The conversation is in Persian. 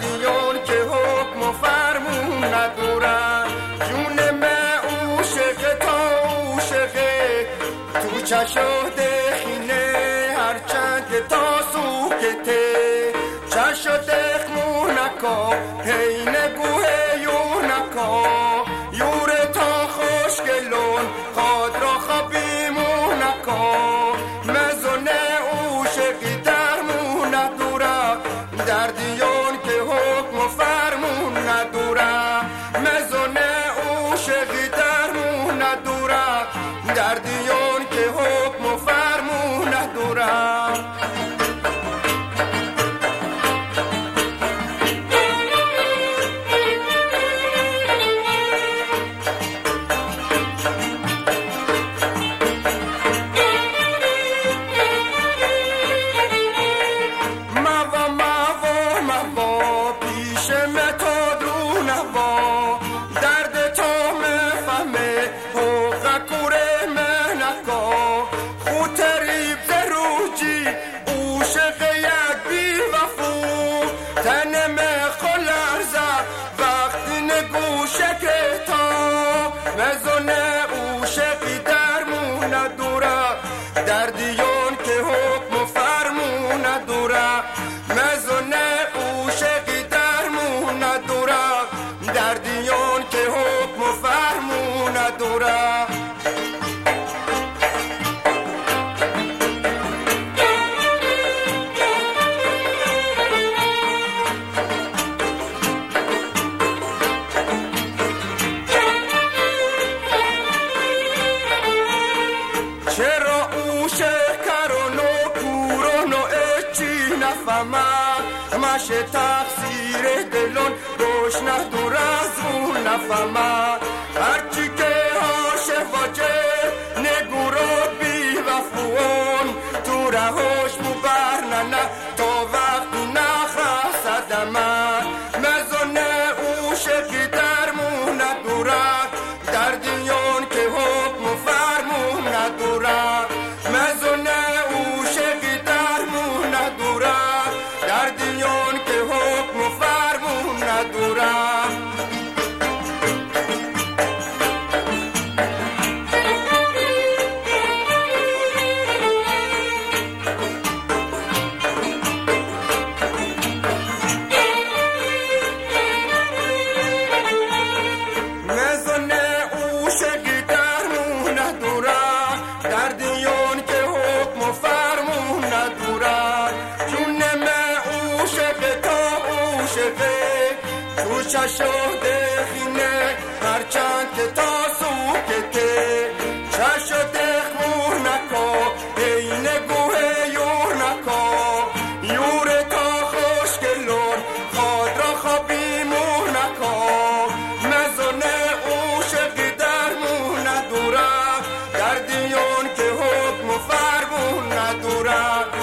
دیون که حکم و فرمون ندورد جون من اوشقه تا اوشقه تو چشو دخینه هرچند تا سوکته چشو دخمو نکا هی نگو هیو نکا. یوره تا خوشگلون خاد را خبیمو نکا. Bye. مزونه اوشقی درمون دوره در دیون که حکم و فرمون دوره مزونه اوشقی درمون دوره در دیون که حکم و فرمون دوره اچی نفهمه مشه تقصیر دلون روش ندور از اون نفهمه. هرچی که هاشه واجه در دیون که حکم و فرمون ندوره جون من او شگه تا او شگه تو چشو دخینه هرچند که تا سوکته فرمون